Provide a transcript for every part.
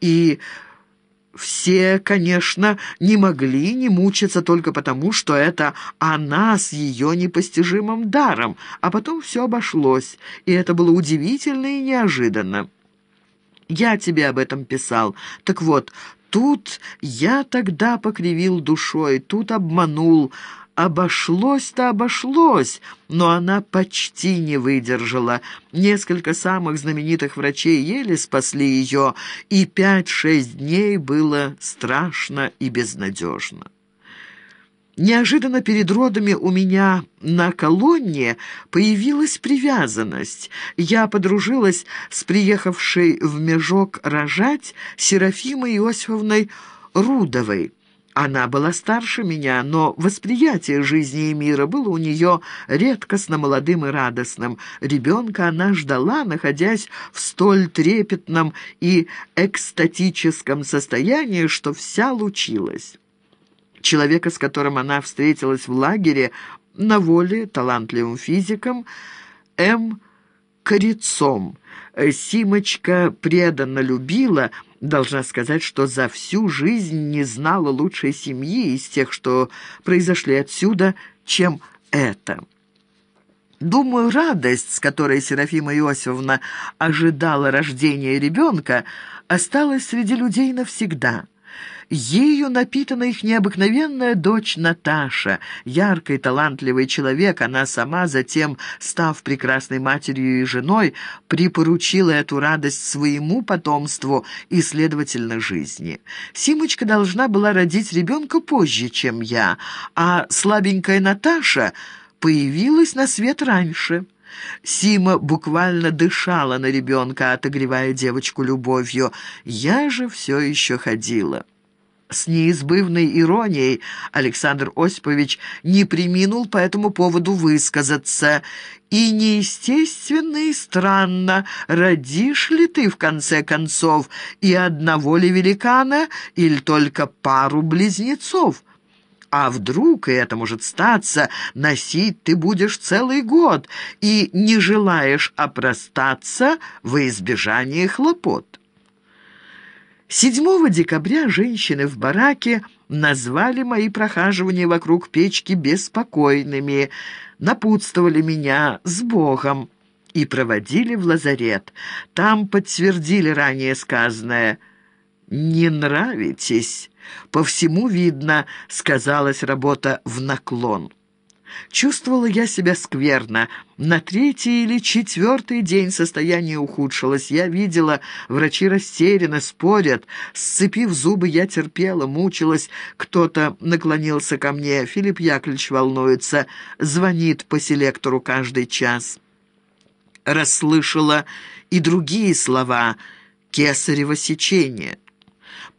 и... Все, конечно, не могли не мучиться только потому, что это она с ее непостижимым даром, а потом все обошлось, и это было удивительно и неожиданно. Я тебе об этом писал. Так вот, тут я тогда покривил душой, тут обманул, Обошлось-то обошлось, но она почти не выдержала. Несколько самых знаменитых врачей еле спасли ее, и пять-шесть дней было страшно и безнадежно. Неожиданно перед родами у меня на колонне появилась привязанность. Я подружилась с приехавшей в Межок рожать Серафимой Иосифовной Рудовой. Она была старше меня, но восприятие жизни и мира было у нее редкостно молодым и радостным. Ребенка она ждала, находясь в столь трепетном и экстатическом состоянии, что вся лучилась. Человека, с которым она встретилась в лагере, на воле, талантливым физиком, М. Корецом. Симочка преданно любила – Должна сказать, что за всю жизнь не знала лучшей семьи из тех, что произошли отсюда, чем это. Думаю, радость, с которой Серафима Иосифовна ожидала рождения ребенка, осталась среди людей навсегда. Ею напитана их необыкновенная дочь Наташа, яркий, талантливый человек. Она сама, затем, став прекрасной матерью и женой, припоручила эту радость своему потомству и, следовательно, жизни. Симочка должна была родить ребенка позже, чем я, а слабенькая Наташа появилась на свет раньше. Сима буквально дышала на ребенка, отогревая девочку любовью. Я же все еще ходила. С неизбывной иронией Александр Осипович не приминул по этому поводу высказаться. «И неестественно и странно, родишь ли ты, в конце концов, и одного ли великана, или только пару близнецов?» А вдруг, и это может статься, носить ты будешь целый год и не желаешь опростаться во избежание хлопот. 7 декабря женщины в бараке назвали мои прохаживания вокруг печки беспокойными, напутствовали меня с Богом и проводили в лазарет. Там подтвердили ранее сказанное «Не нравитесь». По всему видно, сказалась работа в наклон. Чувствовала я себя скверно. На третий или четвертый день состояние ухудшилось. Я видела, врачи растеряны, спорят. Сцепив зубы, я терпела, мучилась. Кто-то наклонился ко мне. Филипп Яковлевич волнуется. Звонит по селектору каждый час. Расслышала и другие слова. «Кесарево сечение».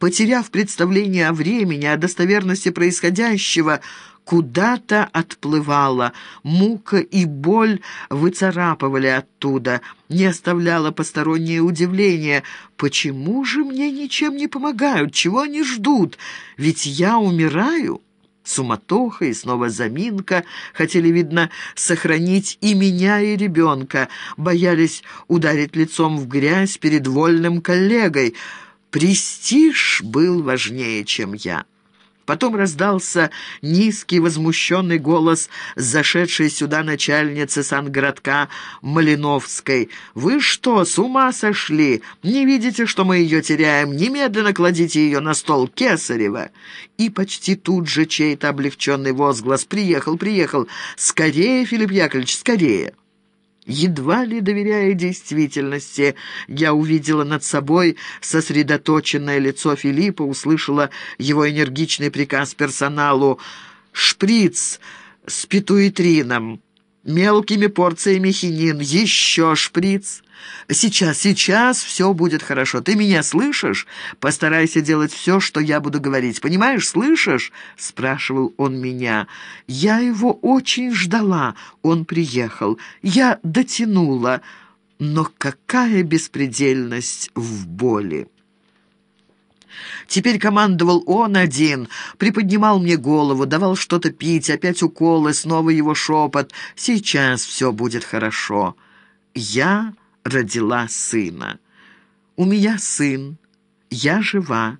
Потеряв представление о времени, о достоверности происходящего, куда-то отплывала. Мука и боль выцарапывали оттуда. Не оставляло постороннее удивление. «Почему же мне ничем не помогают? Чего они ждут? Ведь я умираю». Суматоха и снова заминка. Хотели, видно, сохранить и меня, и ребенка. Боялись ударить лицом в грязь перед вольным коллегой. Престиж был важнее, чем я. Потом раздался низкий возмущенный голос зашедшей сюда начальницы сангородка Малиновской. «Вы что, с ума сошли? Не видите, что мы ее теряем? Немедленно кладите ее на стол Кесарева!» И почти тут же чей-то облегченный возглас «Приехал, приехал! Скорее, Филипп Яковлевич, скорее!» Едва ли доверяя действительности, я увидела над собой сосредоточенное лицо Филиппа, услышала его энергичный приказ персоналу. «Шприц с петуитрином» мелкими порциями хинин, еще шприц. Сейчас, сейчас все будет хорошо. Ты меня слышишь? Постарайся делать все, что я буду говорить. Понимаешь, слышишь?» — спрашивал он меня. «Я его очень ждала. Он приехал. Я дотянула. Но какая беспредельность в боли!» Теперь командовал он один, приподнимал мне голову, давал что-то пить, опять уколы, снова его шепот. «Сейчас все будет хорошо». Я родила сына. У меня сын, Я жива.